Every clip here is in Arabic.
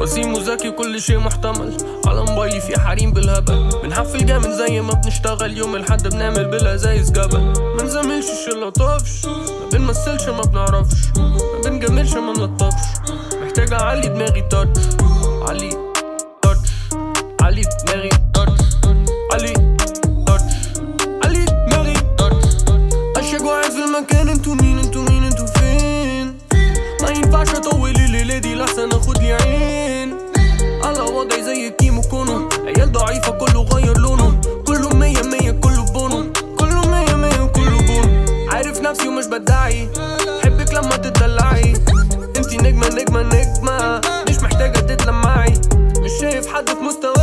وسيم وذكي كل شيء محتمل. على موبايلي في حريم بالهبل. بنحفل جامد زي ما بنشتغل يوم الحد بنعمل بالازايز جبل ما نزملش الشله طفش. ما بنمثلش ما بنعرفش. ما بنجملش ما نلطفش محتاج اعلي دماغي تاتش علي تاتش علي دماغي تاتش علي تاتش علي دماغي تاتش اشياء قاعد في المكان. انتو مين؟ انتو مين؟ انتو فين؟ ما ينفعش أطول الليلة دي لحسن أخد لي عين. وضعي زي كيمو كونو. عيال ضعيفة كله غير لونه. كله مية مية كله بونو. كله مية مية وكله بونو. عارف نفسي ومش بدعي. حبك لما تدلعي انتي نجمة نجمة نجمة. مش محتاجة تتلمعي. مش شايف حد في مستوايا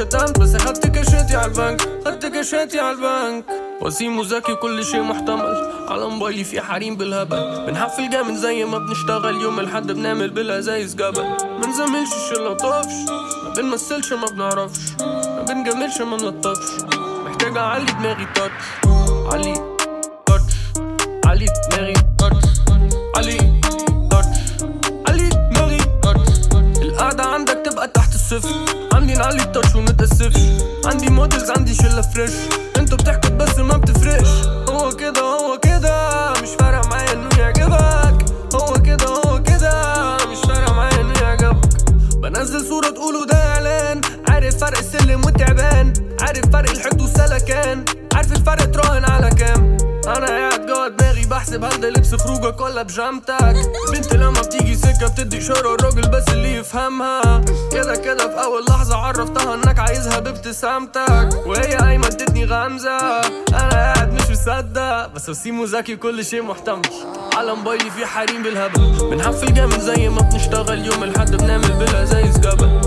واتشتمت بس خدت كاشاتي على البنك. خدت كاشاتي على البنك. وسيم وذكي كل شيء محتمل. على موبايلي في حريم بالهبل. بنحفل جامد زي ما بنشتغل. يوم الحد بنعمل بالازايز جبل. ما نزملش الشله طفش. ما بنمثلش ما بنعرفش. ما بنجملش ما نلطفش محتاج أعلي دماغي تاتش عندي models عندي شلة fresh أنتوا بتحكوا بس ما بتفرقش. هو كده هو كده مش فارق معايا إنه يعجبك. هو كده هو كده مش فارق معايا إنه يعجبك. بنزل صورة تقولوا ده إعلان. عارف فرق السلم والتعبان. عارف فرق الحد والسلكان. عارف الفرق تراهن على كام. أنا قاعد جوا دماغي بحسب هل ده لبس خروجك ولا بيجامتك البنت لما بتيجي سكة بتدي إشارة الراجل بس اللي يفهمها. كده كده في أول لحظة عرفتها إنك عايزها بابتسامتك. وهي قايمة ادتني غمزة. أنا قاعد مش مصدق. بس وسيم وذكي كل شيء محتمل. على موبايلي في حريم بالهبل. بنحفل جامد زي ما بنشتغل يوم الحد بنعمل بالازايز جبل